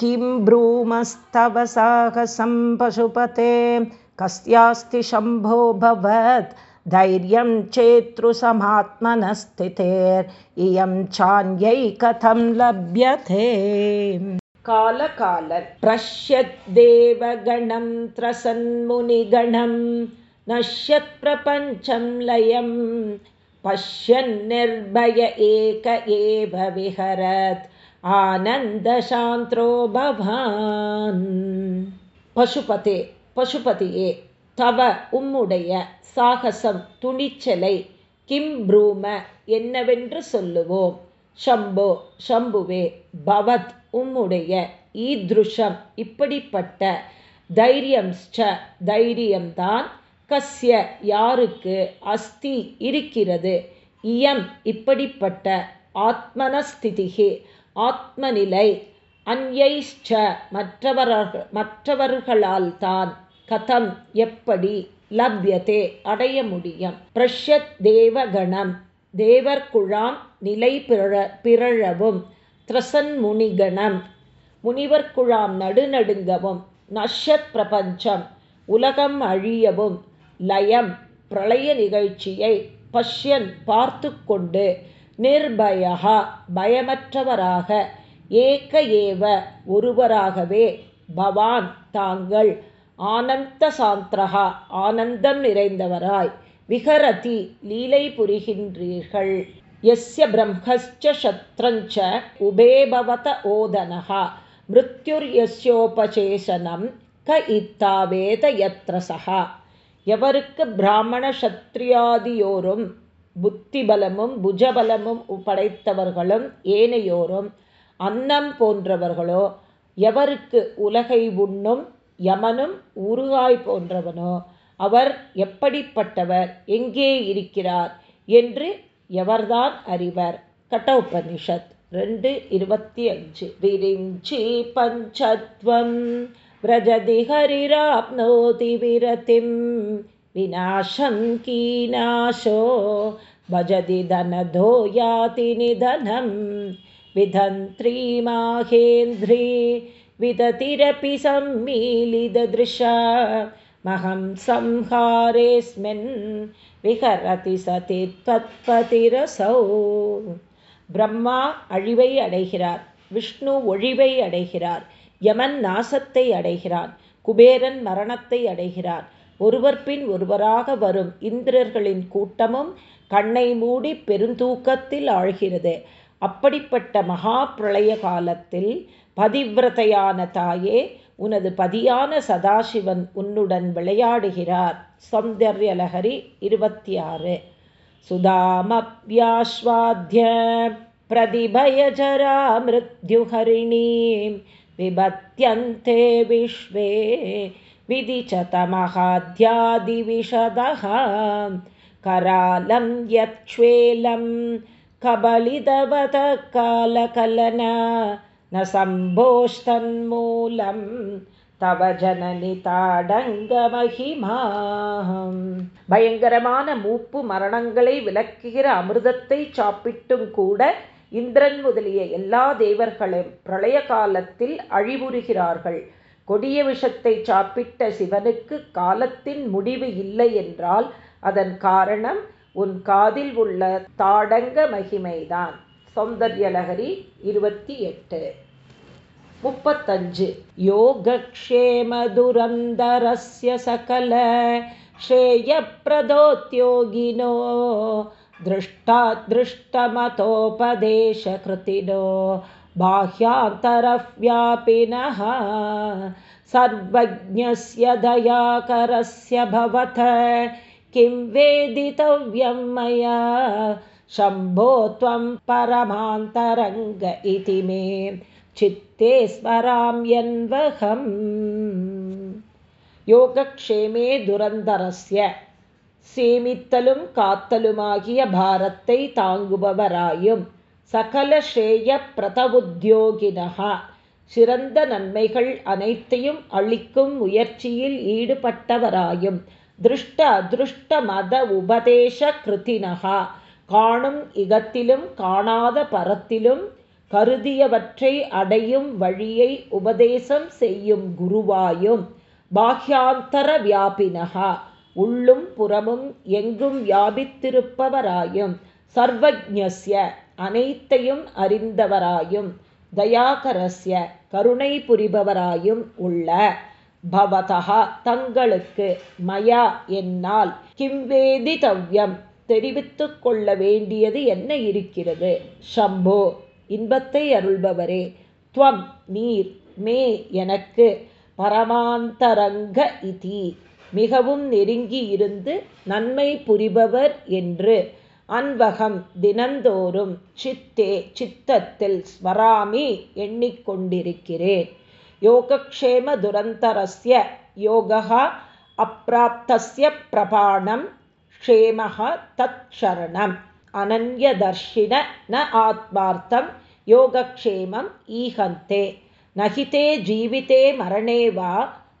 किं ब्रूमस्तव साहसं पशुपते? कस्यास्ति शम्भो भवत्? धैर्यं चेतृसमात्मनस्थितेर् चान्यै कथं लभ्यते? कालकाल प्रश्यद्देवगणं त्रसन्मुनिगणं नश्यत्प्रपञ्चं लयं पश्यन्निर्भय एक एव विहरत् ஆனந்தசாந்திரோ பவான் பசுபதே பசுபதியே தவ உம்முடைய சாகசம் துணிச்சலை கிம் ப்ரூம என்னவென்று சொல்லுவோம்। ஷம்போ ஷம்புவே பவத் உம்முடைய ஈத்ருஷம் இப்படிப்பட்ட தைரியம் தைரியம்தான் கஸ்ய யாருக்கு அஸ்தி இருக்கிறது। இயம் இப்படிப்பட்ட ஆத்மனஸ்திதிகே ஆத்மநிலை அந்யைஷ்ச மற்றவர்கள் மற்றவர்களால் தான் கதம் எப்படி லப்யதே அடைய முடியும்? பிரஷ்யத் தேவகணம் தேவர்குழாம் நிலை பிற பிறழவும் திரசன் முனிகணம் முனிவர்குழாம் நடுநடுங்கவும் நஷ்யத் பிரபஞ்சம் உலகம் அழியவும் லயம் பிரளய நிகழ்ச்சியை பஷ்யன் பார்த்து கொண்டு நிர்பயா பயமற்றவராக ஏக்க ஏவ ஒருவராகவே பவான் தாங்கள் ஆனந்த சாந்திரகா ஆனந்தம் நிறைந்தவராய் விகரதி லீலை புரிகின்றீர்கள். எஸ்ய பிரம்மச்ச சத்ரஞ்ச உபேபவத ஓதனகா மிருத்யுர்யஸ்யோபசேஷனம் க இத்தாவேத யத்ரசகா எவருக்கு பிராமண சத்ரியாதியோரும் புத்தி பலமும் புஜபலமும் படைத்தவர்களும் ஏனையோரும் அன்னம் போன்றவர்களோ எவருக்கு உலகை உண்ணும் யமனும் உருகாய் போன்றவனோ அவர் எப்படிப்பட்டவர் எங்கே இருக்கிறார் என்று எவர்தான் அறிவர். கட்டோபனிஷத் ரெண்டு இருபத்தி அஞ்சு. விரிஞ்சி பஞ்சத்வம் விரஜதி ஹரிராப்னோதி விரதிம். विनाशं कीनाशो भजति धनधो याति निधनं विधन्त्री माहेन्द्री विदतिरपि सम्मीलितदृशा महं संहारेऽस्मिन् விகரதி சதி தத்பதிரசௌ பிரம்மா அழிவை அடைகிறார் விஷ்ணு ஒழிவை அடைகிறார் யமன் நாசத்தை அடைகிறான் குபேரன் மரணத்தை அடைகிறான் ஒருவர் பின் ஒருவராக வரும் இந்திரர்களின் கூட்டமும் கண்ணை மூடி பெருந்தூக்கத்தில் ஆழ்கிறது. அப்படிப்பட்ட மகா பிரளய காலத்தில் பதிவிரதையான தாயே உனது பதியான சதாசிவன் உன்னுடன் விளையாடுகிறார். சௌந்தர்யலகரி இருபத்தி ஆறு சுதாமப்யாஸ்வாத்ய பிரதிபயஜரா மிருத்யுஹரிணீம் விபத்தியந்தே விஸ்வே विदिचतमहाद्यादिविशदः करालं यच्छ्वेलं कबलिदवतः कालकलना न सम्भोस्तन्मूलं தவ ஜனனி தாடங்கமகிமா பயங்கரமான மூப்பு மரணங்களை விளக்குகிற அமிர்தத்தை சாப்பிட்டும் கூட இந்திரன் முதலிய எல்லா தேவர்களும் பிரளய காலத்தில் அழிவுறுகிறார்கள் கொடிய விஷத்தை சாப்பிட்ட சிவனுக்கு காலத்தின் முடிவு இல்லை என்றால் அதன் காரணம் உன் காதில் உள்ள தாடங்க மகிமைதான் சௌந்தர்யலகரி இருபத்தி எட்டு முப்பத்தஞ்சு யோகக்ஷேமதுரந்தரஸ்ய சகல श्रेयप्रदोद्योगिनो दृष्टा दृष्टमतोपदेशकृतिनो बाह्यान्तरव्यापिनः सर्वज्ञस्य दयाकरस्य भवत किं वेदितव्यं मया शम्भो त्वं परमान्तरङ्ग इति मे चित्ते स्मराम्यन्वहम् யோகக்ஷேமே துரந்தரஸ்ய சேமித்தலும் காத்தலுமாகிய பாரத்தை தாங்குபவராயும் சகல ஸ்ரேய பிரதவுத்தியோகினகா சிறந்த நன்மைகள் அனைத்தையும் அளிக்கும் முயற்சியில் ஈடுபட்டவராயும். திருஷ்ட அதிருஷ்ட மத உபதேச கிருத்தினகா. காணும் இகத்திலும் காணாத பரத்திலும் கருதியவற்றை அடையும் வழியை உபதேசம் செய்யும் குருவாயும். பாக்யாந்தர வியாபினகா. உள்ளும் புறமும் எங்கும் வியாபித்திருப்பவராயும். சர்வஜ்ஞஸ்ய அனைத்தையும் அறிந்தவராயும். தயாகரஸ்ய கருணை புரிபவராயும் உள்ள பவதா தங்களுக்கு மயா என்னால் கிம்வேதிதவ்யம் தெரிவித்து கொள்ள வேண்டியது என்ன இருக்கிறது? ஷம்போ இன்பத்தை அருள்பவரே துவம் நீர் மே எனக்கு பரமாந்தரங்க இதி. மிகவும் நெருங்கி இருந்து நன்மை புரிபவர் என்று அன்பகம் தினந்தோறும் சித்தே சித்தத்தில் ஸ்வராமி எண்ணிக்கொண்டிருக்கிறேன் யோகக்ஷேம துரந்தரஸ்ய யோகா அப்பிராப்தஸ்ய பிரபாணம் க்ஷேமः தத் ஷரணம் அனன்யதர்ஷின ந ஆத்மார்த்தம் யோகக்ஷேமம் ஈகந்தே நகிதே ஜீவிதே மரணே வா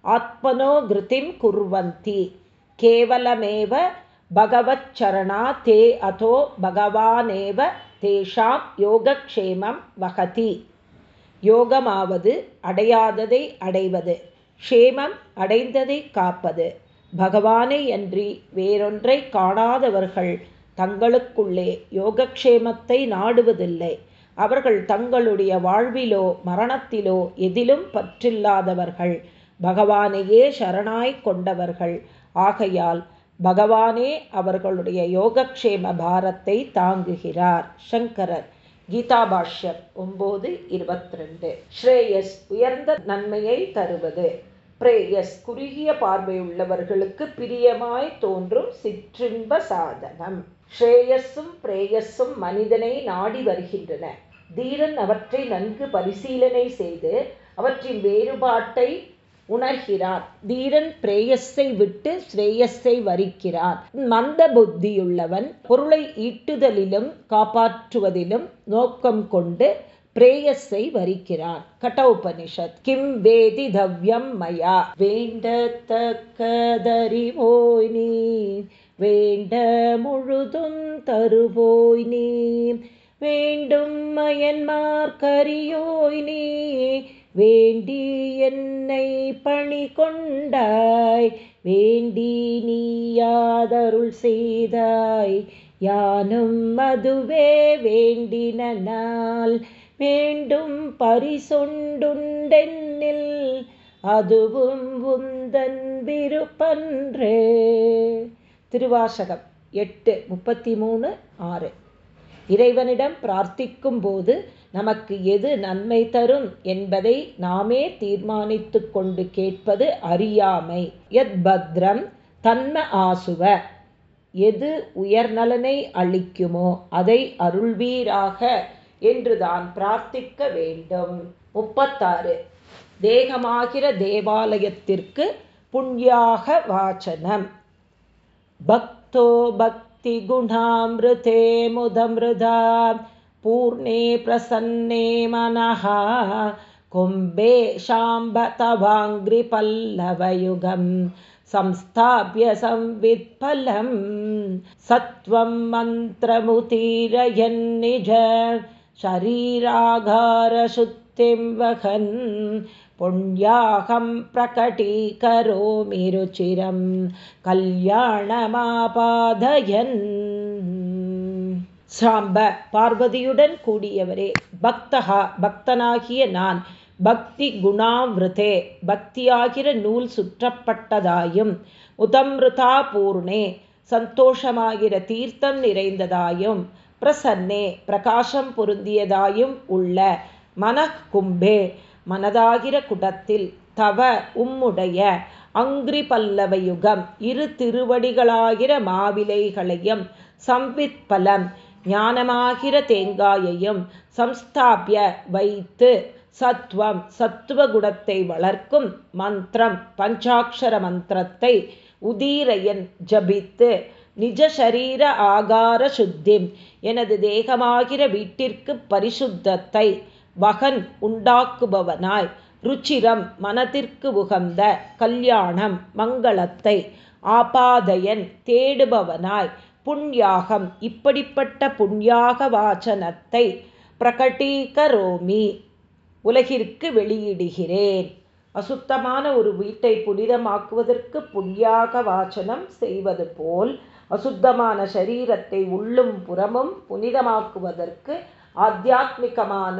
ஆத்மனோ கிருதிம் குர்வந்தி கேவலமேவ பகவச்சரணா தே அதோ பகவானேவ தேஷாம் யோகக்ஷேமம் வகதி யோகமாவது அடையாததை அடைவது க்ஷேமம் அடைந்ததை காப்பது. பகவானை அன்றி வேறொன்றை காணாதவர்கள் தங்களுக்குள்ளே யோகக்ஷேமத்தை நாடுவதில்லை. அவர்கள் தங்களுடைய வாழ்விலோ மரணத்திலோ எதிலும் பற்றில்லாதவர்கள். பகவானையே சரணாய் கொண்டவர்கள். ஆகையால் பகவானே அவர்களுடைய யோகக்ஷேம பாரத்தை தாங்குகிறார். சங்கரர் கீதா பாஷ்யம் ஒம்பது இருபத்தி ரெண்டு ஸ்ரேயஸ் உயர்ந்த நன்மையை தருவது. பிரேயஸ் குறுகிய பார்வையுள்ளவர்களுக்கு பிரியமாய் தோன்றும் சிற்றின்ப சாதனம். ஸ்ரேயஸும் பிரேயஸும் மனிதனை நாடி வருகின்றன. தீரன் அவற்றை நன்கு பரிசீலனை செய்து அவற்றின் வேறுபாட்டை உணர்கிறார். தீரன் பிரேயஸை விட்டு ஸ்ரேயஸை வரிக்கிறான் மந்த புத்தியுள்ளவன் பொருளை ஈட்டுதலிலும் காப்பாற்றுவதிலும் நோக்கம் கொண்டு பிரேயஸை வரிக்கிறான் கட்டோபனிஷத். கிம் வேதி தவ்யம் மயா. வேண்டத்தக்கதறிவோய் நீ வேண்ட முழுதும் தருவோய் நீ வேண்டும் மயன்மார்கரியோய் நீ வேண்டி என்னை பணி கொண்டாய் வேண்டி நீயாதருள் செய்தாய். யானும் அதுவே வேண்டினால் வேண்டும் பரிசொண்டுண்டென்னில் அதுவும் உந்தன் விருப்பன்றே. திருவாசகம் எட்டு முப்பத்தி மூணு ஆறு. இறைவனிடம் பிரார்த்திக்கும் போது நமக்கு எது நன்மை தரும் என்பதை நாமே தீர்மானித்து கொண்டு கேட்பது அறியாமை. எத் பத்ரம் தன்ம ஆசுவ. எது உயர்நலனை அளிக்குமோ அதை அருள்வீராக என்றுதான் பிரார்த்திக்க வேண்டும். முப்பத்தாறு. தேகமாகிற தேவாலயத்திற்கு புண்ணியாக வாசனம். பக்தோ பக்தி குணாமிருதே முதமிருதாம். पूर्णे प्रसन्ने मनः। कुम्भे शाम्ब संस्थाप्य संवित्फलं सत्वं मन्त्रमुतीरयन्निज शरीराघारशुद्धिं वहन्। पुण्याहं प्रकटीकरोमि रुचिरं कल्याणमापादयन्। சாம்ப பார்வதியுடன் கூடியவரே. பக்தகா பக்தனாகிய நான். பக்தி குணாவிரதே பக்தியாகிற நூல் சுற்றப்பட்டதாயும் உதம்ருதா பூர்ணே சந்தோஷமாகிற தீர்த்தம் நிறைந்ததாயும் பிரசன்னே பிரகாசம் பொருந்தியதாயும் உள்ள மனக்கும்பே மனதாகிற குடத்தில் தவ உம்முடைய அங்கிரி பல்லவயுகம் இரு திருவடிகளாகிற மாவிலைகளையும் சம்வித்பலம் ஞானமாகிற தேங்காயையும் சம்ஸ்தாபிய வைத்து சத்வம் சத்துவகுணத்தை வளர்க்கும் மந்திரம் பஞ்சாட்சர மந்திரத்தை உதீரையன் ஜபித்து நிஜ சரீர ஆகார சுத்திம் எனது தேகமாகிற வீட்டிற்கு பரிசுத்தத்தை வகன் உண்டாக்குபவனாய் ருச்சிரம் மனத்திற்கு உகந்த கல்யாணம் மங்களத்தை ஆபாதையன் தேடுபவனாய் புண்யாகம். இப்படிப்பட்ட புண்யாக வாசனத்தை பிரகட்டீகரோமி உலகிற்கு வெளியிடுகிறேன். அசுத்தமான ஒரு வீட்டை புனிதமாக்குவதற்கு புண்ணியாக வாசனம் செய்வது போல் அசுத்தமான சரீரத்தை உள்ளும் புறமும் புனிதமாக்குவதற்கு ஆத்தியாத்மிகமான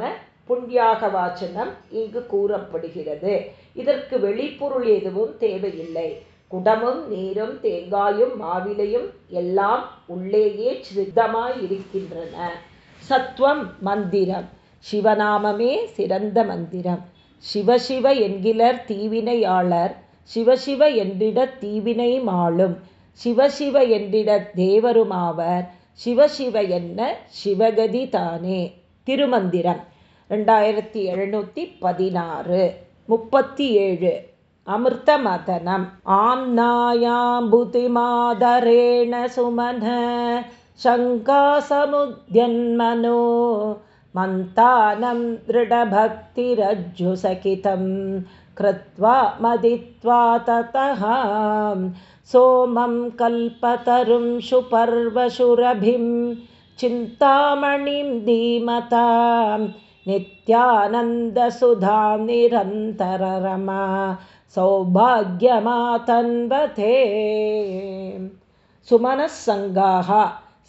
புண்ணியாக வாச்சனம் இங்கு கூறப்படுகிறது. இதற்கு வெளிப்பொருள் எதுவும் தேவையில்லை. குடமும் நீரும் தேங்காயும் மாவிலையும் எல்லாம் உள்ளேயே சித்தமாயிருக்கின்றன சத்வம் மந்திரம். சிவநாமமே சிறந்த மந்திரம். சிவசிவ என்கிலர் தீவினையாளர். சிவசிவ என்றிட தீவினை மாளும் சிவசிவ என்றிட தேவருமாவர். சிவசிவ என்ன? சிவகதி தானே. திருமந்திரம். ரெண்டாயிரத்தி எழுநூற்றி பதினாறு. முப்பத்தி ஏழு. अमृतमतनम् आम्नायाम्बुतिमादरेण सुमनः शङ्कासमुद्यन्मनो मन्तानं दृढभक्तिरज्जुसखितं कृत्वा मदित्वा ततः सोमं कल्पतरुं सुपर्वशुरभिं चिन्तामणिं धीमतां नित्यानन्दसुधा निरन्तररमा சௌபாகியமாதன்வதே. சுமனசங்காகா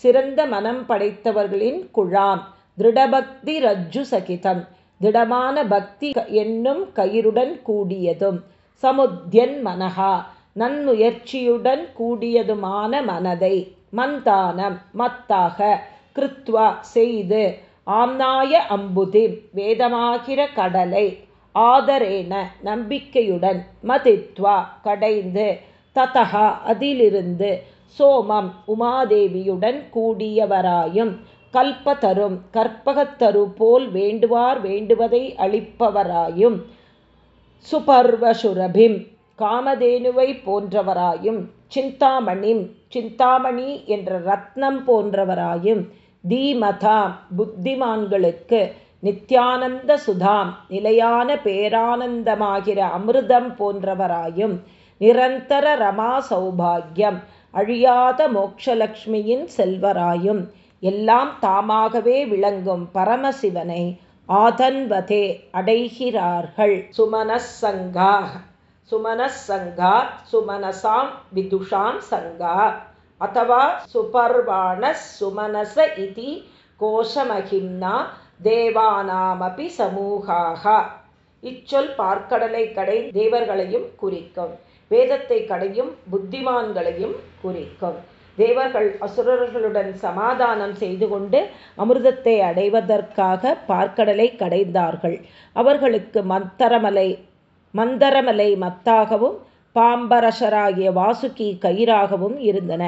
சிறந்த மனம் படைத்தவர்களின் குழாம் திருடபக்தி ரஜ்ஜு சகிதம் திடமான பக்தி என்னும் கயிறுடன் கூடியதும் சமுத்தியன் மனஹா நன்முயற்சியுடன் கூடியதுமான மனதை மந்தானம் மத்தாக கிருத்வா செய்து ஆம்னாய அம்புதி வேதமாகிற கடலை ஆதரேன நம்பிக்கையுடன் மதித்வா கடைந்து ததகா அதிலிருந்து சோமம் உமாதேவியுடன் கூடியவராயும் கல்பதரும் கற்பகத்தரு போல் வேண்டுவார் வேண்டுவதை அளிப்பவராயும் சுபர்வசுரபிம் காமதேனுவை போன்றவராயும் சிந்தாமணிம் சிந்தாமணி என்ற ரத்னம் போன்றவராயும் தீமதா புத்திமான்களுக்கு நித்யானந்த சுதாம் நிலையான பேரானந்தமாகிற அமிர்தம் போன்றவராயும் நிரந்தர ரமா சௌபாகியம் அழியாத மோட்சலக்ஷ்மியின் செல்வராயும் எல்லாம் தாமாகவே விளங்கும் பரமசிவனை ஆதன்வதே அடைகிறார்கள். சுமனசங்கா சுமனசங்கா சுமனசாம் விதுஷாம் சங்கா அத்தவா சுபர்வாண சுமனச இதி கோஷமகிம்னா தேவானாமபி சமூகாக. இச்சொல் பார்க்கடலை கடை தேவர்களையும் குறிக்கும். வேதத்தை கடையும் புத்திமான்களையும் குறிக்கும். தேவர்கள் அசுரர்களுடன் சமாதானம் செய்து கொண்டு அமிர்தத்தை அடைவதற்காக பார்க்கடலை கடைந்தார்கள். அவர்களுக்கு மந்தரமலை மந்தரமலை மத்தாகவும் பாம்பரசராகிய வாசுகி கயிறாகவும் இருந்தன.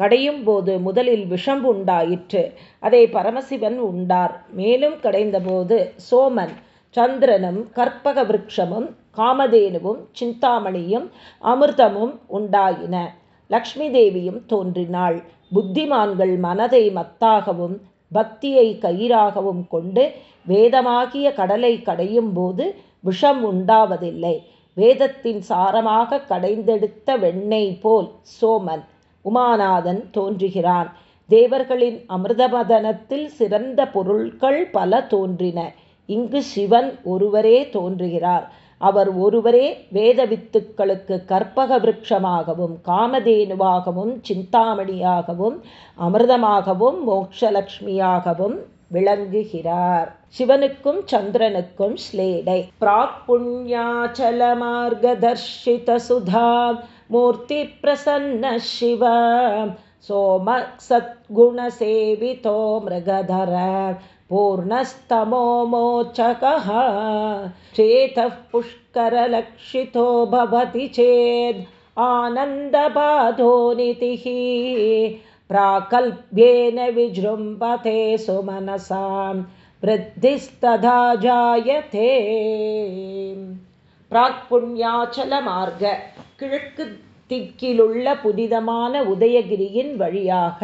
கடையும் போது முதலில் விஷம் உண்டாயிற்று. அதை பரமசிவன் உண்டார். மேலும் கடைந்தபோது சோமன் சந்திரனும் கற்பக விரக்ஷமும் காமதேனுவும் சிந்தாமணியும் அமிர்தமும் உண்டாயின. லக்ஷ்மி தேவியும் தோன்றினாள். புத்திமான்கள் மனதை மத்தாகவும் பக்தியை கயிறாகவும் கொண்டு வேதமாகிய கடலை கடையும் போது விஷம் உண்டாவதில்லை. வேதத்தின் சாரமாக கடைந்தெடுத்த வெண்ணெய் போல் சோமன் உமாநாதன் தோன்றுகிறான். தேவர்களின் அமிர்தமதனத்தில் சிறந்த பொருள்கள் பல தோன்றின. இங்கு சிவன் ஒருவரே தோன்றுகிறார். அவர் ஒருவரே வேத வித்துக்களுக்கு கற்பக விருட்சமாகவும் காமதேனுவாகவும் சிந்தாமணியாகவும் அமிர்தமாகவும் மோக்ஷலக்ஷ்மியாகவும் விளங்குகிறார். சிவனுக்கும் சந்திரனுக்கும் ஸ்லேடை பிராக் புண்ணியாச்சல மார்கதர்ஷித சுதா मूर्तिप्रसन्नः शिव सोमः सद्गुणसेवितो मृगधर पूर्णस्तमो मोचकः। चेतः पुष्करलक्षितो भवति चेद् आनन्दबाधो नितिः प्राकल्प्येन विजृम्भते सुमनसां वृद्धिस्तधा जायते। प्राक्पुण्याचलमार्ग। கிழக்கு திக்கிலுள்ள புனிதமான உதயகிரியின் வழியாக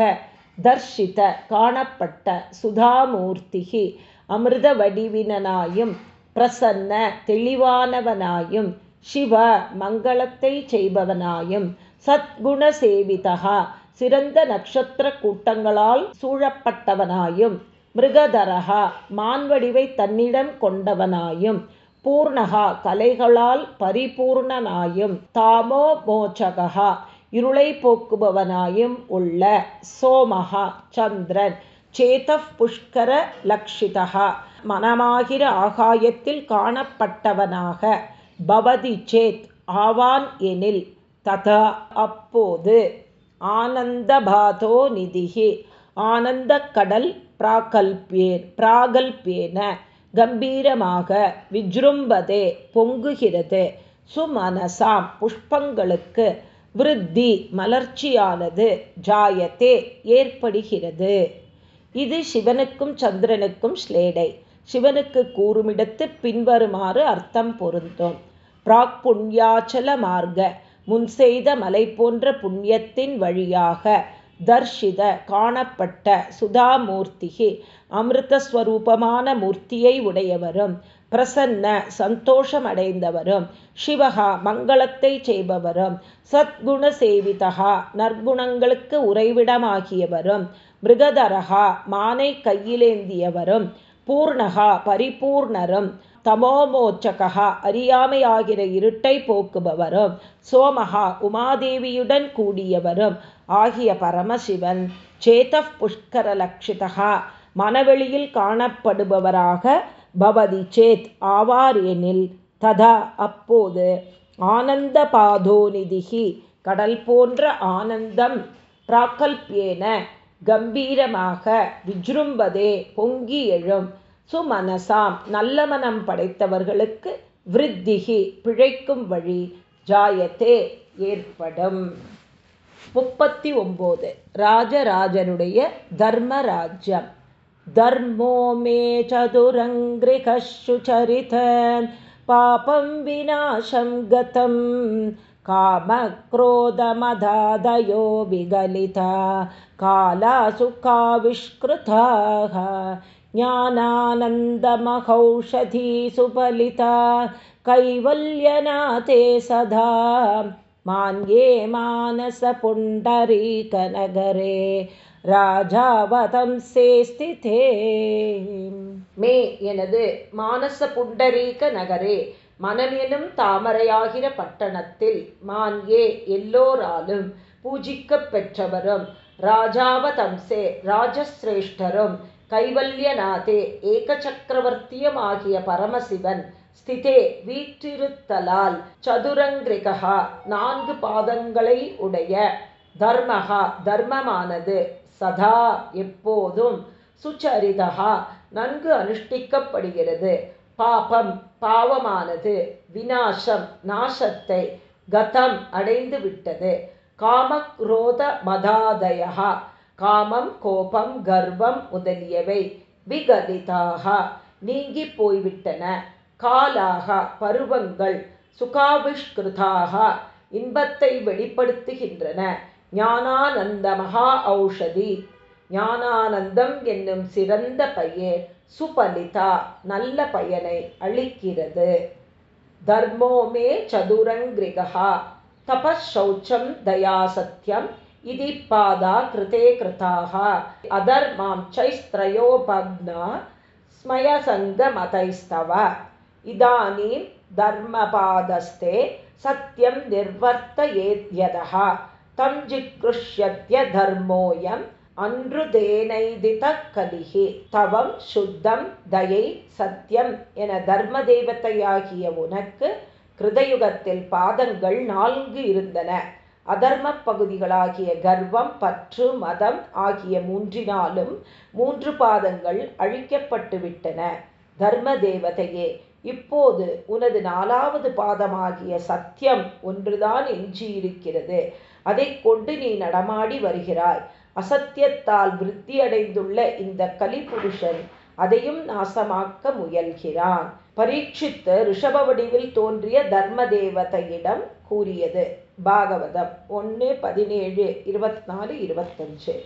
தர்ஷித காணப்பட்ட சுதாமூர்த்திகி அமிர்த வடிவினனாயும் பிரசன்ன தெளிவானவனாயும் சிவ மங்களத்தை செய்பவனாயும் சத்குண சேவிதகா சிறந்த நட்சத்திர கூட்டங்களால் சூழப்பட்டவனாயும் மிருகதரகா மான்வடிவை தன்னிடம் கொண்டவனாயும் பூர்ணகா கலைகளால் பரிபூர்ணனாயும் தாமோ மோச்சகா இருளை போக்குபவனாயும் உள்ள சோமகா சந்திரன் சேத புஷ்கர லக்ஷிதா மனமாகிற ஆகாயத்தில் காணப்பட்டவனாக பவதி சேத் ஆவான் எனில் ததா அப்போது ஆனந்தபாதோ நிதிகி ஆனந்த கடல் பிராகல்பியேன் பிராகல்பேன கம்பீரமாக விஜும்பதே பொங்குகிறது. சுமனசாம் புஷ்பங்களுக்கு விருத்தி மலர்ச்சியானது ஜாயத்தே ஏற்படுகிறது. இது சிவனுக்கும் சந்திரனுக்கும் ஸ்லேடை. சிவனுக்கு கூறுமிடத்து பின்வருமாறு அர்த்தம் பொருந்தும். பிராக் புண்ணியாச்சல மார்க்க முன் செய்த மலை போன்ற புண்ணியத்தின் வழியாக தர்ஷித காணப்பட்ட சுதாமூர்த்திகி அமிர்தஸ்வரூபமான மூர்த்தியை உடையவரும் பிரசன்ன சந்தோஷமடைந்தவரும் சிவகா மங்களத்தை செய்பவரும் சத்குண சேவிதகா நற்குணங்களுக்கு உறைவிடமாகியவரும் மிருகதரகா மானை கையிலேந்தியவரும் பூர்ணகா பரிபூர்ணரும் தமோமோச்சகா அறியாமையாகிற இருட்டை போக்குபவரும் சோமகா உமாதேவியுடன் கூடியவரும் ஆகிய பரமசிவன் சேத புஷ்கரலக்ஷிதா மனவெளியில் காணப்படுபவராக பவதி சேத் ஆவார் எனில் ததா அப்போது ஆனந்த பாதோநிதிகி கடல் போன்ற ஆனந்தம் பிராக்கல்பியேன கம்பீரமாக விஜும்பதே பொங்கி எழும். சுமனசாம் நல்ல மனம் படைத்தவர்களுக்கு விருத்திகி பிழைக்கும் வழி ஜாயத்தே ஏற்படும். முப்பத்தி ஒம்போது ராஜராஜனுடைய தர்மராஜ்யம் தர்மோ மே சதுரங்கிரிகசுச்சரித பாபம் விநாசம் கதம் कामक्रोधमदादयो विगलिता कालासुखाविष्कृताः ज्ञानानन्दमहौषधी सुफलिता कैवल्यनाथे सदा मान्ये मानसपुण्डरीकनगरे ராஜாவதம்சே ஸ்திதே மே எனது மானச புண்டரீக நகரே மனமெனும் தாமரையாகிற பட்டணத்தில் மான் ஏ எல்லோராலும் பூஜிக்கப் பெற்றவரும் ராஜாவதம்சே ராஜசிரேஷ்டரும் கைவல்யநாதே ஏகசக்கரவர்த்தியமாகிய பரமசிவன் ஸ்திதே வீற்றிருத்தலால் சதுரங்கிரிகா நான்கு பாதங்களை உடைய தர்மகா தர்மமானது சதா எப்போதும் சுச்சரிதா நன்கு அனுஷ்டிக்கப்படுகிறது. பாபம் பாவமானது வினாசம் நாசத்தை கதம் அடைந்து விட்டது காமக்ரோத மதாதயா காமம் கோபம் கர்வம் முதலியவை விகதிதாக நீங்கி போய்விட்டன. காலாக பருவங்கள் சுகாவிஷ்கிருதாக இன்பத்தை வெளிப்படுத்துகின்றன. ஞானானந்த மகா ஔஷதி. ஞானானந்தம் என்னும் சிறந்த பயே சுபலிதா நல்ல பயனை அளிக்கிறது. தர்மோமே சதுரங்கிரிகா தபௌச்சம் தயா சத்தியம் இதி பாதா கிருதே கிருதாக அதர்மாம் சைஸ்திரயோபக்னா ஸ்மயசங்கமதைஸ்தவ இதானீம் தர்மபாதஸ்தே சத்தியம் நிர்வர்த்தயேத்யதः तं जिकृष्यत्य धर्मोऽयम् அன்றுதேனைதித கலிகி தவம் சுத்தம் தயை சத்தியம் என தர்ம தேவத்தையாகிய உனக்கு கிருதயுகத்தில் பாதங்கள் நான்கு இருந்தன அதர்ம பகுதிகளாகிய கர்வம் பற்று மதம் ஆகிய மூன்றினாலும் மூன்று பாதங்கள் அழிக்கப்பட்டுவிட்டன தர்ம தேவதையே இப்போது உனது நாலாவது பாதமாகிய சத்தியம் ஒன்றுதான் எஞ்சியிருக்கிறது. அதை கொண்டு நீ நடமாடி வருகிறாய். அசத்தியத்தால் விருத்தியடைந்துள்ள இந்த கலிபுருஷன் அதையும் நாசமாக்க முயல்கிறான். பரீட்சித்து ரிஷப வடிவில் தோன்றிய தர்ம தேவதையிடம் கூறியது. பாகவதம் ஒன்று பதினேழு இருபத்தி நாலு இருபத்தஞ்சு.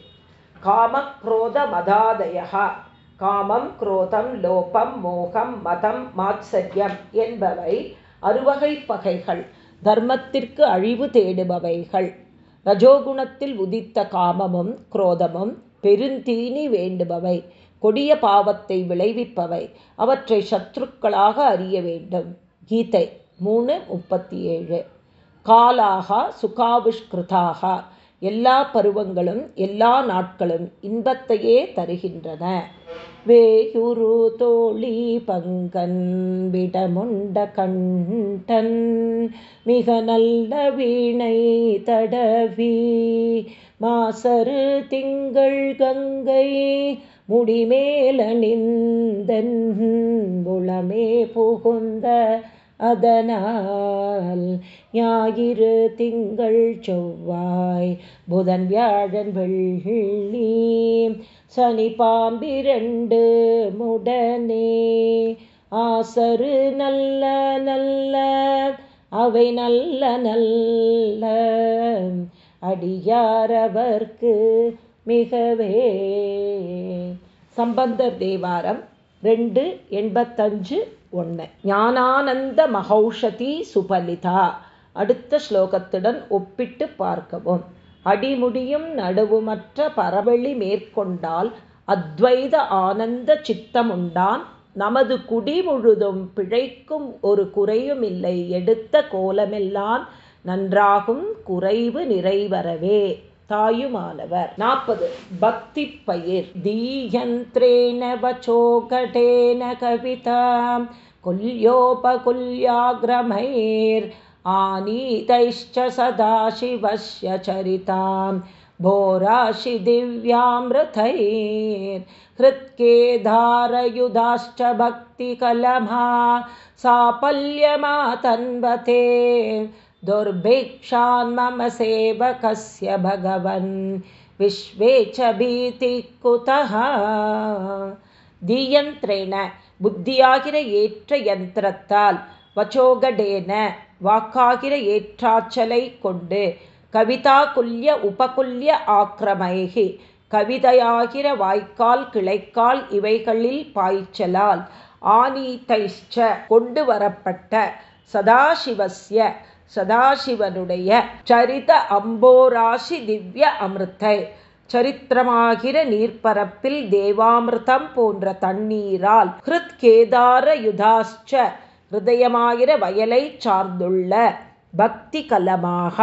காம குரோத மதாதயா. காமம் குரோதம் லோபம் மோகம் மதம் மாத்சரியம் என்பவை அறுவகை பகைகள். தர்மத்திற்கு அழிவு தேடுபவைகள். ரஜோகுணத்தில் உதித்த காமமும் குரோதமும் பெருந்தீனி வேண்டுபவை. கொடிய பாவத்தை விளைவிப்பவை. அவற்றை சத்ருக்களாக அறிய வேண்டும். கீதை மூணு முப்பத்தி ஏழு காலாக சுகாவிஷ்கிருதாக. எல்லா பருவங்களும் எல்லா நாட்களும் இன்பத்தையே தருகின்றன. வேயுரு தோழி பங்கன் விடமுண்ட கண்டன் மிக நல்ல வீணை தடவி. மாசரு திங்கள் கங்கை முடிமேலணிந்தன் புலமே புகுந்த அதனால் ஞாயிறு திங்கள் செவ்வாய் புதன் வியாழன் வெள்ளி சனி பாம்பிரண்டு முடனே ஆசரு நல்ல நல்ல அவை நல்ல நல்ல. அடியாரவர்க்கு மிகவே. சம்பந்தர் தேவாரம் ரெண்டு எண்பத்தஞ்சு ஒன்று ஞானானந்த மகௌஷதி சுபலிதா. அடுத்த ஸ்லோகத்துடன் ஒப்பிட்டு பார்க்கவும். அடிமுடியும் நடுவுமற்ற பரவெளி மேற்கொண்டால் அத்வைத ஆனந்த சித்தமுண்டான். நமது குடி முழுதும் பிழைக்கும் ஒரு குறையுமில்லை எடுத்த கோலமெல்லாம் நன்றாகும் குறைவு நிறைவரவே. தாயுமானவர். நாற்பது. பக்தி பயிர் தீயந்திரேனவச்சோகடேன கவிதா கொல்யோபகுல்யாகிரமேர் आनीतैश्च सदाशिवस्य चरितां भोराशि दिव्यामृतैर्हृत्केधारयुधाश्च भक्तिकलमा सापल्यमातन्वते दुर्भिक्षान् सेवकस्य भगवन् विश्वे च भीतिः कुतः தீயந்திரேன புத்தியாகிற ஏற்ற யந்திரத்தால் வச்சோகடேன வாக்காகிற ஏற்றாச்சலை கொண்டு கவிதா குல்ய உபகுல்ய ஆக்கிரமைகி கவிதையாகிற வாய்க்கால் கிளைக்கால் இவைகளில் பாய்ச்சலால் ஆனீத்தைஷ்ட கொண்டு வரப்பட்ட சதாசிவசிய சதாசிவனுடைய சரித அம்போராசி திவ்ய அமிர்தை சரித்திரமாகிற நீர்ப்பரப்பில் தேவாமிர்தம் போன்ற தண்ணீரால் ஹிருத் கேதார ஹிருதயமாகிற வயலை சார்ந்துள்ள பக்தி கலமாக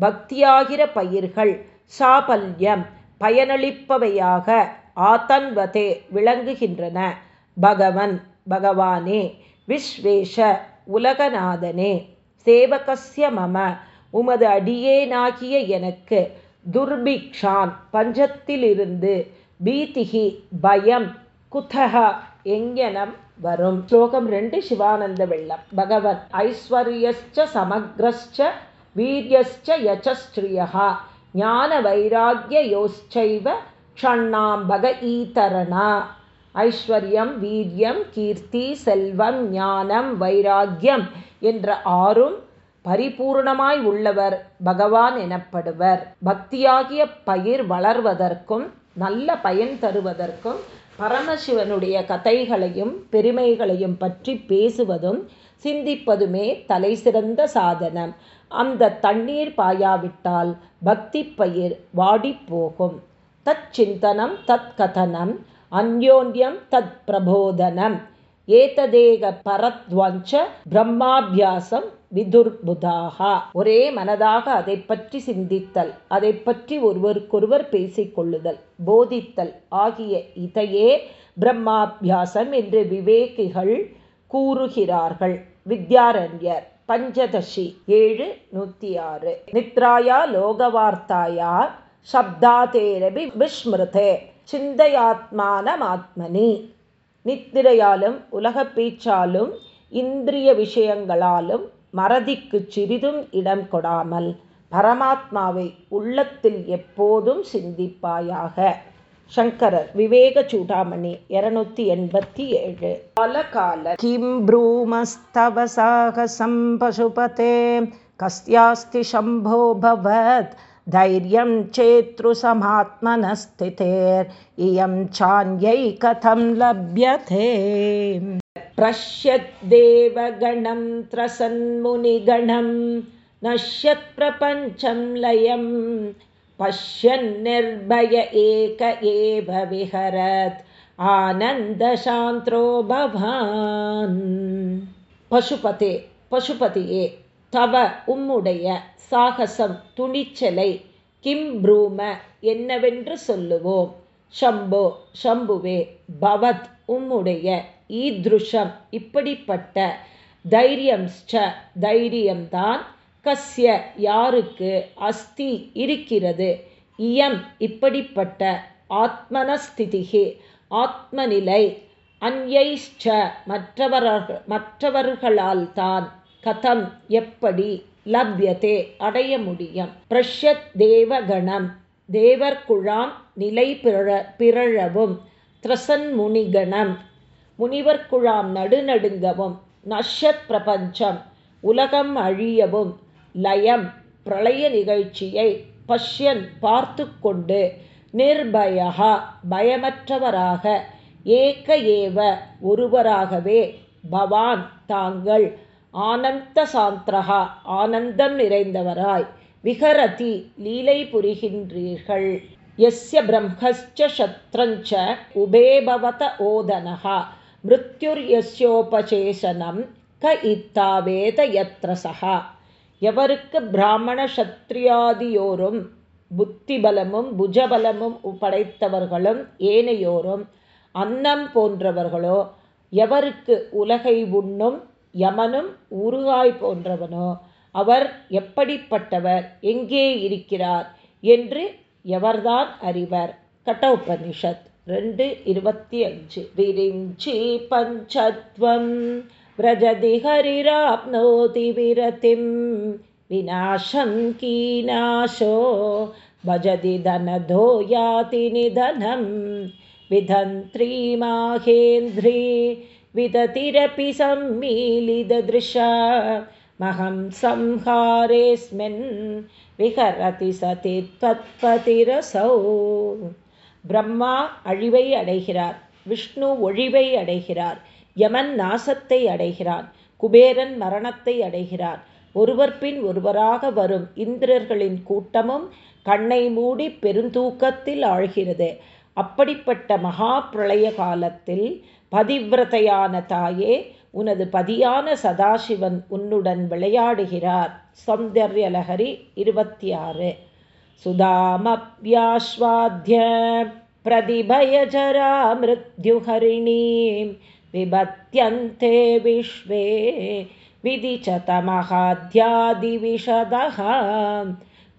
பக்தியாகிற பயிர்கள் சாபல்யம் பயனளிப்பவையாக ஆத்தன்வதே விளங்குகின்றன. பகவன் பகவானே விஸ்வேஷ உலகநாதனே சேவகசிய மம உமது அடியேனாகிய எனக்கு துர்பிக்ஷான் பஞ்சத்திலிருந்து பீதிகி பயம் குத்தகா எங்கனம் வரும்? ஸ்லோகம் ரெண்டு சிவானந்த வெள்ளம். பகவத் ஐஸ்வர்யச்ச சமக்ரஸ்ச வீரியஸ்ச யச்சஸ்ட்ரியா ஞான வைராகியோச்சைவ க்ஷண்ணாம்பக ஈதரணா. ஐஸ்வர்யம் வீரியம் கீர்த்தி செல்வம் ஞானம் வைராக்கியம் என்ற ஆறும் பரிபூர்ணமாய் உள்ளவர் பகவான் எனப்படுவர். பக்தியாகிய பயிர் வளர்வதற்கும் நல்ல பயன் தருவதற்கும் பரமசிவனுடைய கதைகளையும் பெருமைகளையும் பற்றி பேசுவதும் சிந்திப்பதுமே தலை சிறந்த சாதனம். அந்த தண்ணீர் பாயாவிட்டால் பக்தி பயிர் வாடிப்போகும். தத் சிந்தனம் தத் கதனம் அந்யோன்யம் தத் பிரபோதனம். ஏததேக பரத்வஞ்ச பிரம்மாபியாசம் விதுர்புதாகா. ஒரே மனதாக அதை பற்றி சிந்தித்தல் அதை பற்றி ஒருவருக்கொருவர் பேசிக்கொள்ளுதல் போதித்தல் ஆகிய இதையே பிரம்மாபியாசம் என்று விவேகிகள் கூறுகிறார்கள். வித்யாரண்யர் பஞ்சதசி ஏழு நூற்றி ஆறு நித்ராயா லோகவார்த்தாயா சப்தாதேரபி விஸ்மிருதே. சிந்தையாத்மானமாத்மனி. நித்திரையாலும் உலக பேச்சாலும் இந்திரிய விஷயங்களாலும் மறதிக்கு சிறிதும் இடம் கொடாமல் பரமாத்மாவை உள்ளத்தில் எப்போதும் சிந்திப்பாயாக. சங்கரர் விவேக சூடாமணி இருநூத்தி எண்பத்தி ஏழு. காலகால கிம் ப்ரூமஸ்தவ சாகசம் பவத் தைரியம் சேத்ரு சமாத்மனஸ்திதேர் இயம் சான்யை கதம் லப்யதே. प्रश्यद्देवगणं त्रसन्मुनिगणं नश्यत्प्रपञ्चं लयं पश्यन्निर्भय एक एव विहरत् आनन्दशान्त्रो भवान् பசுபதே பசுபதியே தவ உம்முடைய சாகசம் துணிச்சலை கிம் ப்ரூம என்னவென்று சொல்லுவோம் ஷம்போ ஷம்புவே பவத் உம்முடைய ஈத்ருஷம் இப்படிப்பட்ட தைரியம்ச்ச தைரியம்தான் கஸ்ய யாருக்கு அஸ்தி இருக்கிறது. இயம் இப்படிப்பட்ட ஆத்மனஸ்திதிகி ஆத்மநிலை அந்யைஷ்ச மற்றவர்கள் மற்றவர்களால் தான் கதம் எப்படி லப்யதே அடைய முடியும். பிரஷ்யத் தேவகணம் தேவர்குழாம் நிலை பிற பிறழவும் திரசன்முனிகணம் முனிவர்குழாம் நடுநடுங்கவும் நஷத் பிரபஞ்சம் உலகம் அழியவும் லயம் பிரளய நிகழ்ச்சியை பஷ்யன் பார்த்து கொண்டு நிர்பயா பயமற்றவராக ஏக்க ஏவ ஒருவராகவே பவான் தாங்கள் ஆனந்த சாந்திரகா ஆனந்தம் நிறைந்தவராய் விகரதி லீலை புரிகின்றீர்கள். எஸ்ய பிரம்மச்ச சத்ரஞ்ச உபேபவத ஓதனகா மிருத்யுர்யஸ்யோபசேஷனம் க இத்தாவேத யத்ரசகா எவருக்கு பிராமண சத்ரியாதியோரும் புத்திபலமும் புஜபலமும் படைத்தவர்களும் ஏனையோரும் அன்னம் போன்றவர்களோ எவருக்கு உலகை உண்ணும் யமனும் உருகாய் போன்றவனோ அவர் எப்படிப்பட்டவர் எங்கே இருக்கிறார் என்று எவர்தான் அறிவர்? கட்டோபனிஷத். ரெண்டு இருபத்தி அஞ்சு விரிஞ்சி பஞ்சத்வம் व्रजति हरिराप्नोति विरतिं विनाशं कीनाशो भजति धनधो याति निधनं विधन्त्री माहेन्द्री विदतिरपि सम्मीलितदृशा महं संहारेऽस्मिन् விகரதி சதி தத்பதிரசௌ பிரம்மா அழிவை அடைகிறார் விஷ்ணு ஒழிவை அடைகிறார் யமன் நாசத்தை அடைகிறான் குபேரன் மரணத்தை அடைகிறான் ஒருவர் பின் ஒருவராக வரும் இந்திரர்களின் கூட்டமும் கண்ணை மூடி பெருந்தூக்கத்தில் ஆழ்கிறது. அப்படிப்பட்ட மகா பிரளய காலத்தில் பதிவிரதையான தாயே உனது பதியான சதாசிவன் உன்னுடன் விளையாடுகிறார். சௌந்தர்யலகரி இருபத்தி ஆறு. सुदामप्यास्वाद्यप्रतिभयजरा मृत्युहरिणीं विभत्यन्ते विश्वे विधिचतमहाद्यादिविशदः